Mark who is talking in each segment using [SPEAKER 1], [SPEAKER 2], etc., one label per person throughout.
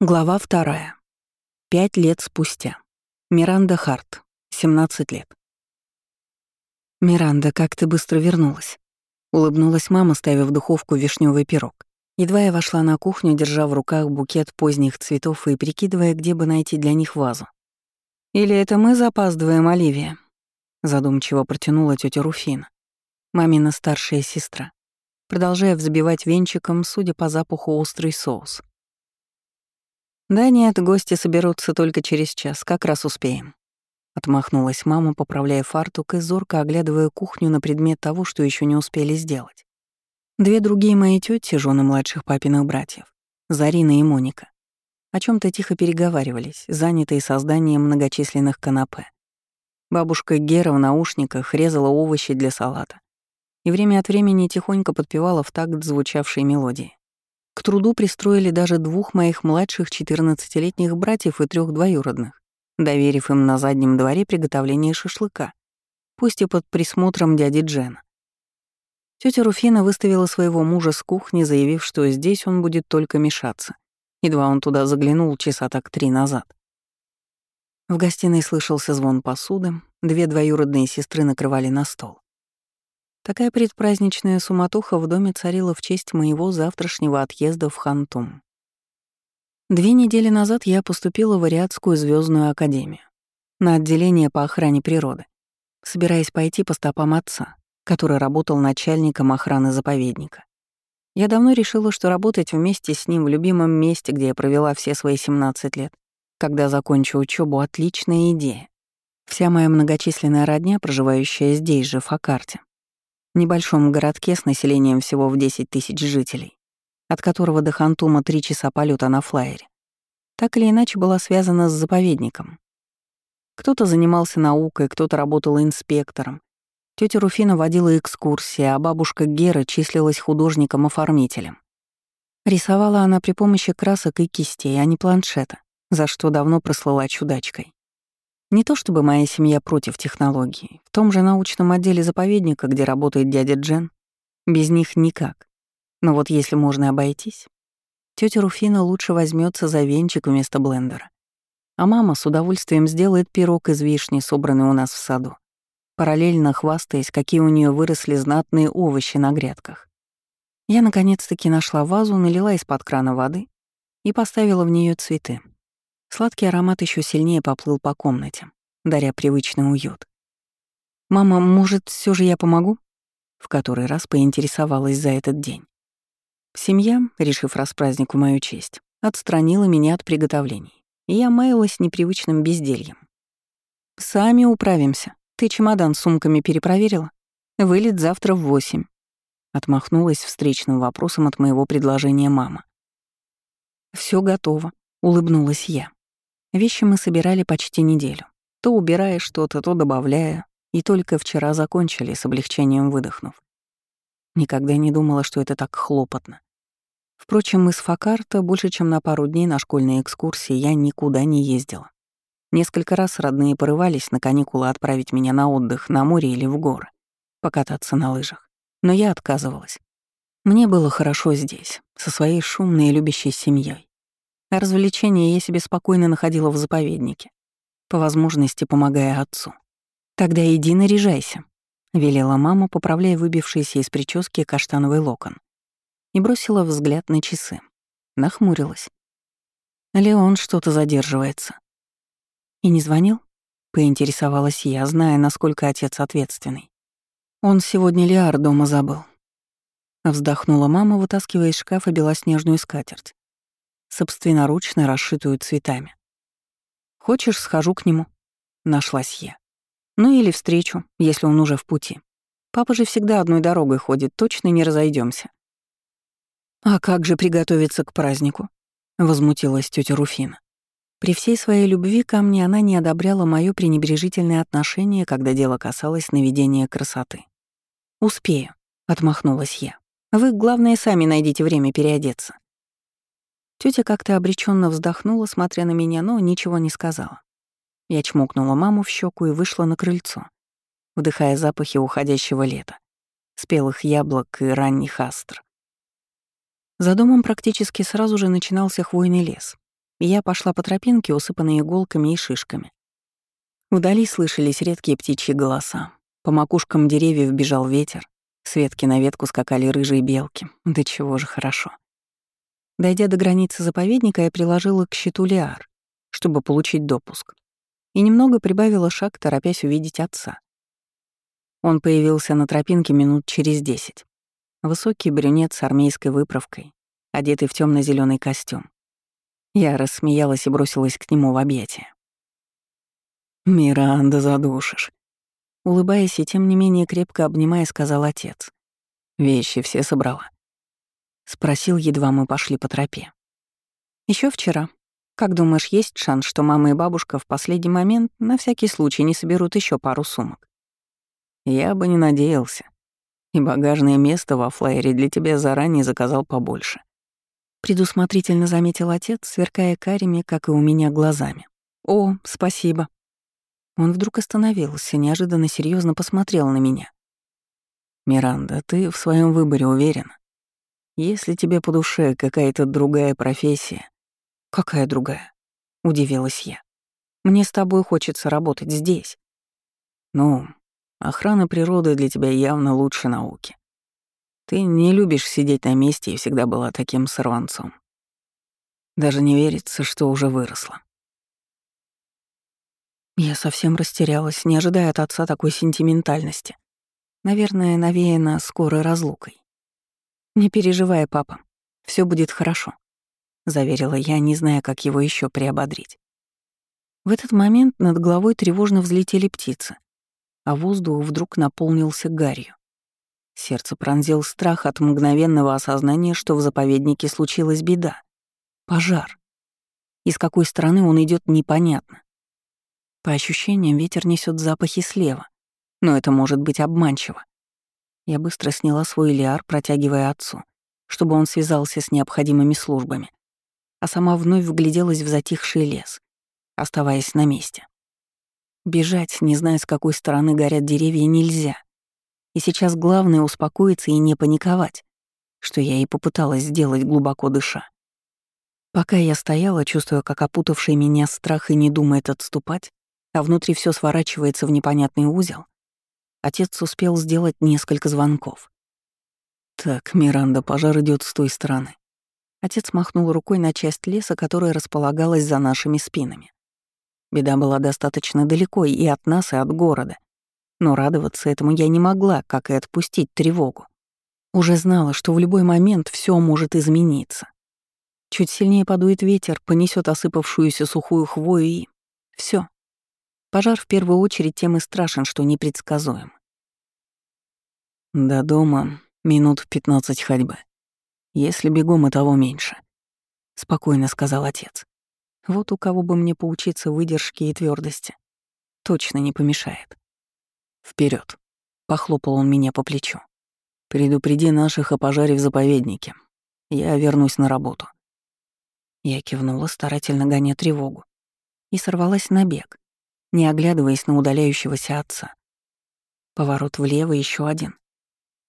[SPEAKER 1] Глава вторая. Пять лет спустя. Миранда Харт, 17 лет. «Миранда, как ты быстро вернулась?» Улыбнулась мама, ставя в духовку вишневый пирог. Едва я вошла на кухню, держа в руках букет поздних цветов и прикидывая, где бы найти для них вазу. «Или это мы запаздываем, Оливия?» Задумчиво протянула тетя Руфина, мамина старшая сестра, продолжая взбивать венчиком, судя по запаху, острый соус. «Да нет, гости соберутся только через час, как раз успеем». Отмахнулась мама, поправляя фартук и зорко оглядывая кухню на предмет того, что еще не успели сделать. Две другие мои тети, жены младших папиных братьев, Зарина и Моника, о чем то тихо переговаривались, занятые созданием многочисленных канапе. Бабушка Гера в наушниках резала овощи для салата и время от времени тихонько подпевала в такт звучавшей мелодии. К труду пристроили даже двух моих младших 14-летних братьев и трех двоюродных, доверив им на заднем дворе приготовление шашлыка, пусть и под присмотром дяди Джена. Тетя Руфина выставила своего мужа с кухни, заявив, что здесь он будет только мешаться. Едва он туда заглянул часа так три назад. В гостиной слышался звон посуды, две двоюродные сестры накрывали на стол. Такая предпраздничная суматоха в доме царила в честь моего завтрашнего отъезда в Хантум. Две недели назад я поступила в Ариадскую звездную академию на отделение по охране природы, собираясь пойти по стопам отца, который работал начальником охраны заповедника. Я давно решила, что работать вместе с ним в любимом месте, где я провела все свои 17 лет, когда закончу учебу, отличная идея. Вся моя многочисленная родня, проживающая здесь же, в Факарте, небольшом городке с населением всего в 10 тысяч жителей, от которого до Хантума три часа полета на флайере, так или иначе была связана с заповедником. Кто-то занимался наукой, кто-то работал инспектором. Тетя Руфина водила экскурсии, а бабушка Гера числилась художником-оформителем. Рисовала она при помощи красок и кистей, а не планшета, за что давно прослыла чудачкой. Не то чтобы моя семья против технологий. В том же научном отделе заповедника, где работает дядя Джен, без них никак. Но вот если можно обойтись, тетя Руфина лучше возьмется за венчик вместо блендера. А мама с удовольствием сделает пирог из вишни, собранный у нас в саду, параллельно хвастаясь, какие у нее выросли знатные овощи на грядках. Я наконец-таки нашла вазу, налила из-под крана воды и поставила в нее цветы. Сладкий аромат еще сильнее поплыл по комнате, даря привычный уют. «Мама, может, все же я помогу?» В который раз поинтересовалась за этот день. Семья, решив распраздник в мою честь, отстранила меня от приготовлений, и я маялась непривычным бездельем. «Сами управимся. Ты чемодан с сумками перепроверила? Вылет завтра в восемь». Отмахнулась встречным вопросом от моего предложения мама. Все готово», — улыбнулась я. Вещи мы собирали почти неделю. То убирая что-то, то добавляя, и только вчера закончили, с облегчением выдохнув. Никогда не думала, что это так хлопотно. Впрочем, с Факарта больше, чем на пару дней на школьной экскурсии я никуда не ездила. Несколько раз родные порывались на каникулы отправить меня на отдых на море или в горы, покататься на лыжах. Но я отказывалась. Мне было хорошо здесь, со своей шумной и любящей семьей. А развлечения я себе спокойно находила в заповеднике, по возможности помогая отцу. «Тогда иди наряжайся», — велела мама, поправляя выбившийся из прически каштановый локон. И бросила взгляд на часы. Нахмурилась. Леон что-то задерживается. «И не звонил?» — поинтересовалась я, зная, насколько отец ответственный. «Он сегодня Лиар дома забыл». Вздохнула мама, вытаскивая из шкафа белоснежную скатерть собственноручно расшитую цветами. «Хочешь, схожу к нему?» — нашлась я. «Ну или встречу, если он уже в пути. Папа же всегда одной дорогой ходит, точно не разойдемся. «А как же приготовиться к празднику?» — возмутилась тетя Руфина. При всей своей любви ко мне она не одобряла мое пренебрежительное отношение, когда дело касалось наведения красоты. «Успею», — отмахнулась я. «Вы, главное, сами найдите время переодеться. Тетя как-то обреченно вздохнула, смотря на меня, но ничего не сказала. Я чмокнула маму в щеку и вышла на крыльцо, вдыхая запахи уходящего лета, спелых яблок и ранних астр. За домом практически сразу же начинался хвойный лес. я пошла по тропинке, усыпанной иголками и шишками. Вдали слышались редкие птичьи голоса. По макушкам деревьев бежал ветер. С ветки на ветку скакали рыжие белки. Да чего же хорошо. Дойдя до границы заповедника, я приложила к щиту лиар, чтобы получить допуск. И немного прибавила шаг, торопясь увидеть отца. Он появился на тропинке минут через десять. Высокий брюнет с армейской выправкой, одетый в темно зеленый костюм. Я рассмеялась и бросилась к нему в объятия. «Миранда, задушишь!» Улыбаясь и тем не менее крепко обнимая, сказал отец. «Вещи все собрала?» Спросил, едва мы пошли по тропе. Еще вчера. Как думаешь, есть шанс, что мама и бабушка в последний момент на всякий случай не соберут еще пару сумок? Я бы не надеялся. И багажное место во флайере для тебя заранее заказал побольше. Предусмотрительно заметил отец, сверкая карими, как и у меня, глазами. «О, спасибо». Он вдруг остановился, неожиданно серьезно посмотрел на меня. «Миранда, ты в своем выборе уверена? Если тебе по душе какая-то другая профессия...» «Какая другая?» — удивилась я. «Мне с тобой хочется работать здесь». «Ну, охрана природы для тебя явно лучше науки. Ты не любишь сидеть на месте и всегда была таким сорванцом. Даже не верится, что уже выросла. Я совсем растерялась, не ожидая от отца такой сентиментальности. Наверное, навеяна скорой разлукой. «Не переживай, папа, все будет хорошо», — заверила я, не зная, как его еще приободрить. В этот момент над головой тревожно взлетели птицы, а воздух вдруг наполнился гарью. Сердце пронзил страх от мгновенного осознания, что в заповеднике случилась беда. Пожар. И с какой стороны он идет, непонятно. По ощущениям, ветер несет запахи слева, но это может быть обманчиво. Я быстро сняла свой лиар, протягивая отцу, чтобы он связался с необходимыми службами, а сама вновь вгляделась в затихший лес, оставаясь на месте. Бежать, не зная, с какой стороны горят деревья, нельзя — и сейчас главное успокоиться и не паниковать, что я и попыталась сделать глубоко дыша. Пока я стояла, чувствуя, как опутавший меня страх и не думает отступать, а внутри все сворачивается в непонятный узел, отец успел сделать несколько звонков. «Так, Миранда, пожар идет с той стороны». Отец махнул рукой на часть леса, которая располагалась за нашими спинами. Беда была достаточно далеко и от нас, и от города. Но радоваться этому я не могла, как и отпустить тревогу. Уже знала, что в любой момент все может измениться. Чуть сильнее подует ветер, понесет осыпавшуюся сухую хвою и... все. Пожар в первую очередь тем и страшен, что непредсказуем. До дома минут пятнадцать ходьбы. Если бегом, и того меньше. Спокойно сказал отец. Вот у кого бы мне поучиться выдержке и твердости. Точно не помешает. Вперед! похлопал он меня по плечу. «Предупреди наших о пожаре в заповеднике. Я вернусь на работу». Я кивнула, старательно гоня тревогу, и сорвалась на бег, не оглядываясь на удаляющегося отца. Поворот влево еще один.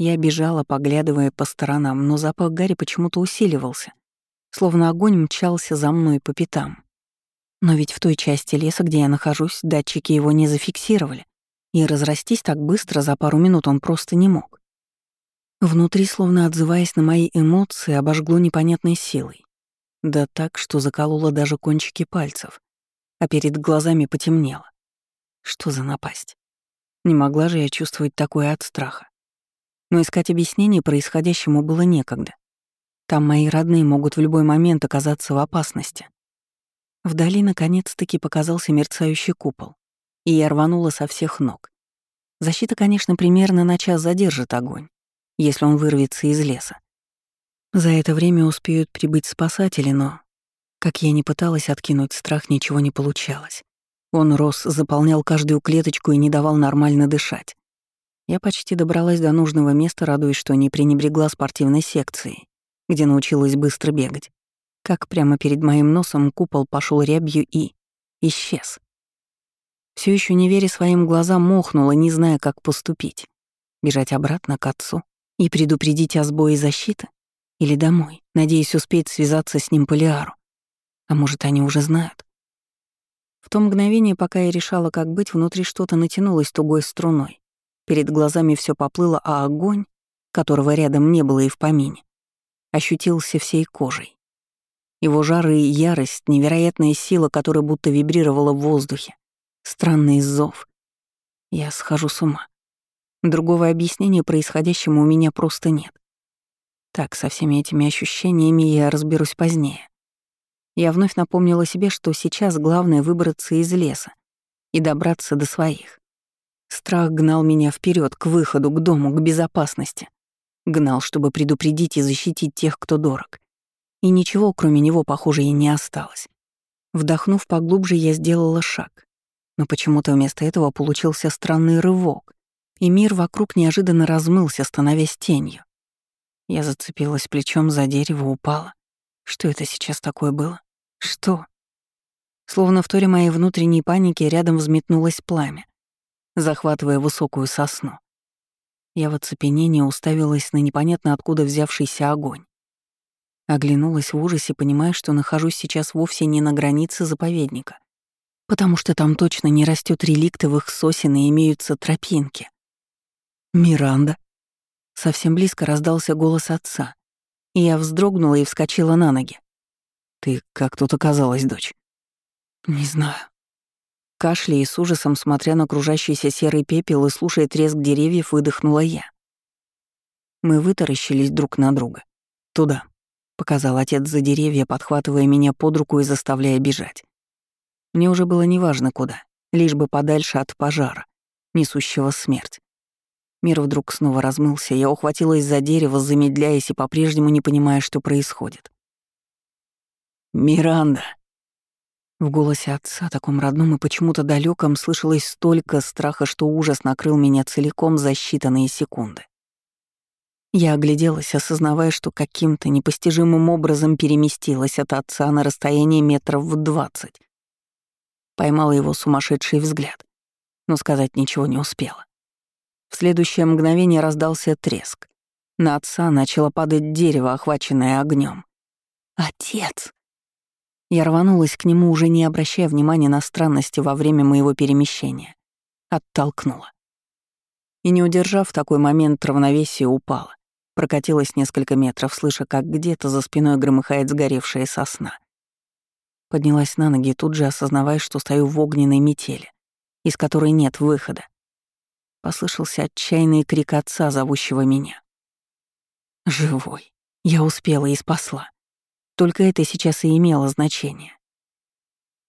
[SPEAKER 1] Я бежала, поглядывая по сторонам, но запах Гарри почему-то усиливался, словно огонь мчался за мной по пятам. Но ведь в той части леса, где я нахожусь, датчики его не зафиксировали и разрастись так быстро за пару минут он просто не мог. Внутри, словно отзываясь на мои эмоции, обожгло непонятной силой. Да так, что закололо даже кончики пальцев, а перед глазами потемнело. Что за напасть? Не могла же я чувствовать такое от страха. Но искать объяснение происходящему было некогда. Там мои родные могут в любой момент оказаться в опасности. Вдали наконец-таки показался мерцающий купол и я рванула со всех ног. Защита, конечно, примерно на час задержит огонь, если он вырвется из леса. За это время успеют прибыть спасатели, но, как я не пыталась откинуть страх, ничего не получалось. Он рос, заполнял каждую клеточку и не давал нормально дышать. Я почти добралась до нужного места, радуясь, что не пренебрегла спортивной секцией, где научилась быстро бегать. Как прямо перед моим носом купол пошел рябью и исчез. Все еще не веря своим глазам, мохнула, не зная, как поступить. Бежать обратно к отцу и предупредить о сбое защиты? Или домой, надеясь успеть связаться с ним по Лиару? А может, они уже знают? В то мгновение, пока я решала, как быть, внутри что-то натянулось тугой струной. Перед глазами все поплыло, а огонь, которого рядом не было и в помине, ощутился всей кожей. Его жары и ярость, невероятная сила, которая будто вибрировала в воздухе, странный зов. Я схожу с ума. Другого объяснения происходящему у меня просто нет. Так, со всеми этими ощущениями я разберусь позднее. Я вновь напомнила себе, что сейчас главное выбраться из леса и добраться до своих. Страх гнал меня вперед к выходу, к дому, к безопасности. Гнал, чтобы предупредить и защитить тех, кто дорог. И ничего, кроме него, похоже, и не осталось. Вдохнув поглубже, я сделала шаг. Но почему-то вместо этого получился странный рывок, и мир вокруг неожиданно размылся, становясь тенью. Я зацепилась плечом за дерево, упала. Что это сейчас такое было? Что? Словно в торе моей внутренней паники рядом взметнулось пламя, захватывая высокую сосну. Я в оцепенении уставилась на непонятно откуда взявшийся огонь. Оглянулась в ужасе, понимая, что нахожусь сейчас вовсе не на границе заповедника, потому что там точно не растет реликтовых сосен и имеются тропинки. «Миранда!» Совсем близко раздался голос отца, и я вздрогнула и вскочила на ноги. «Ты как тут оказалась, дочь?» «Не знаю». Кашляя и с ужасом, смотря на окружающийся серый пепел и слушая треск деревьев, выдохнула я. Мы вытаращились друг на друга. «Туда», — показал отец за деревья, подхватывая меня под руку и заставляя бежать. Мне уже было неважно куда, лишь бы подальше от пожара, несущего смерть. Мир вдруг снова размылся, я ухватилась за дерево, замедляясь и по-прежнему не понимая, что происходит. «Миранда!» В голосе отца, таком родном и почему-то далеком, слышалось столько страха, что ужас накрыл меня целиком за считанные секунды. Я огляделась, осознавая, что каким-то непостижимым образом переместилась от отца на расстояние метров в двадцать. Поймала его сумасшедший взгляд, но сказать ничего не успела. В следующее мгновение раздался треск. На отца начало падать дерево, охваченное огнем. «Отец!» Я рванулась к нему, уже не обращая внимания на странности во время моего перемещения. Оттолкнула. И не удержав такой момент равновесия, упала. Прокатилась несколько метров, слыша, как где-то за спиной громыхает сгоревшая сосна. Поднялась на ноги, тут же осознавая, что стою в огненной метели, из которой нет выхода. Послышался отчаянный крик отца, зовущего меня. «Живой. Я успела и спасла. Только это сейчас и имело значение.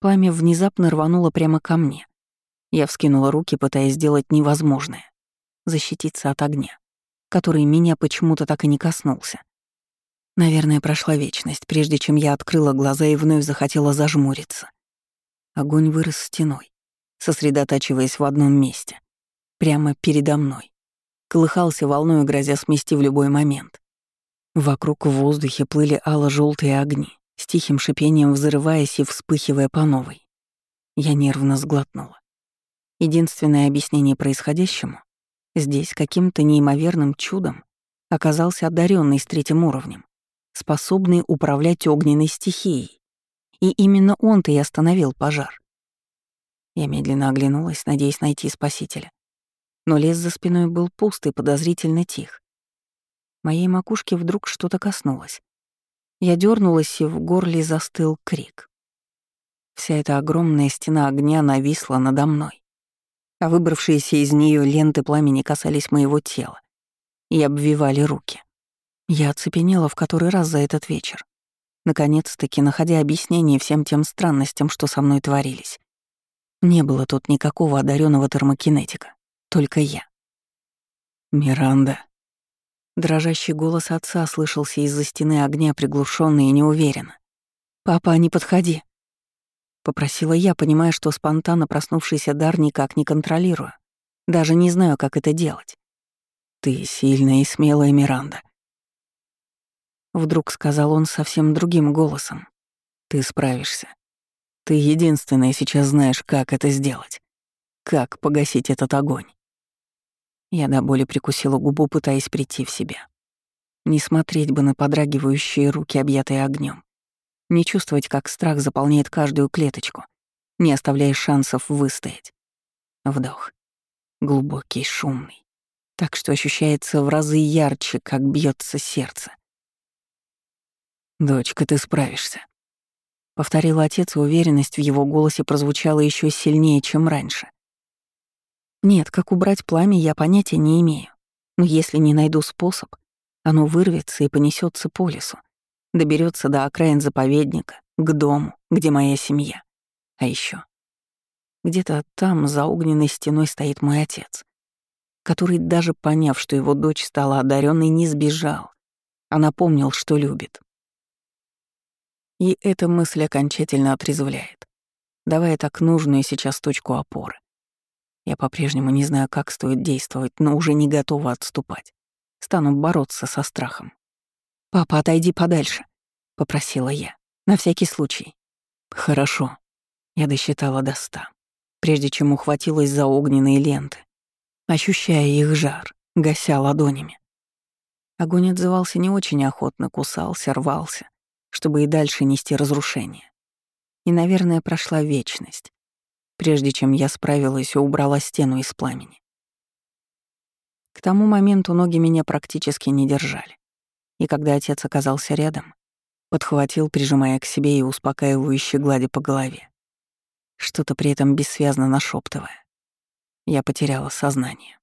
[SPEAKER 1] Пламя внезапно рвануло прямо ко мне. Я вскинула руки, пытаясь сделать невозможное — защититься от огня, который меня почему-то так и не коснулся. Наверное, прошла вечность, прежде чем я открыла глаза и вновь захотела зажмуриться. Огонь вырос стеной, сосредотачиваясь в одном месте прямо передо мной. Колыхался волной, грозя смести в любой момент. Вокруг в воздухе плыли ало-желтые огни, с тихим шипением взрываясь и вспыхивая по новой. Я нервно сглотнула. Единственное объяснение происходящему — здесь каким-то неимоверным чудом оказался одаренный с третьим уровнем, способный управлять огненной стихией. И именно он-то и остановил пожар. Я медленно оглянулась, надеясь найти спасителя но лес за спиной был пуст и подозрительно тих. Моей макушке вдруг что-то коснулось. Я дернулась, и в горле застыл крик. Вся эта огромная стена огня нависла надо мной, а выбравшиеся из нее ленты пламени касались моего тела и обвивали руки. Я оцепенела в который раз за этот вечер, наконец-таки находя объяснение всем тем странностям, что со мной творились. Не было тут никакого одаренного термокинетика. Только я. «Миранда». Дрожащий голос отца слышался из-за стены огня приглушенно и неуверенно. «Папа, не подходи», — попросила я, понимая, что спонтанно проснувшийся дар никак не контролирую. Даже не знаю, как это делать. «Ты сильная и смелая, Миранда», — вдруг сказал он совсем другим голосом. «Ты справишься. Ты единственная сейчас знаешь, как это сделать. Как погасить этот огонь». Я до боли прикусила губу, пытаясь прийти в себя. Не смотреть бы на подрагивающие руки, объятые огнем. Не чувствовать, как страх заполняет каждую клеточку, не оставляя шансов выстоять. Вдох. Глубокий, шумный. Так что ощущается в разы ярче, как бьется сердце. «Дочка, ты справишься», — повторил отец, и уверенность в его голосе прозвучала еще сильнее, чем раньше. Нет, как убрать пламя, я понятия не имею. Но если не найду способ, оно вырвется и понесется по лесу, доберется до окраин заповедника, к дому, где моя семья. А еще где-то там, за огненной стеной, стоит мой отец, который, даже поняв, что его дочь стала одаренной, не сбежал, а напомнил, что любит. И эта мысль окончательно отрезвляет, давая так нужную сейчас точку опоры. Я по-прежнему не знаю, как стоит действовать, но уже не готова отступать. Стану бороться со страхом. «Папа, отойди подальше», — попросила я. «На всякий случай». «Хорошо». Я досчитала до ста, прежде чем ухватилась за огненные ленты, ощущая их жар, гася ладонями. Огонь отзывался не очень охотно, кусался, рвался, чтобы и дальше нести разрушение. И, наверное, прошла вечность, прежде чем я справилась и убрала стену из пламени. К тому моменту ноги меня практически не держали. И когда отец оказался рядом, подхватил, прижимая к себе и успокаивающе гладя по голове. Что-то при этом бессвязно нашептывая. Я потеряла сознание.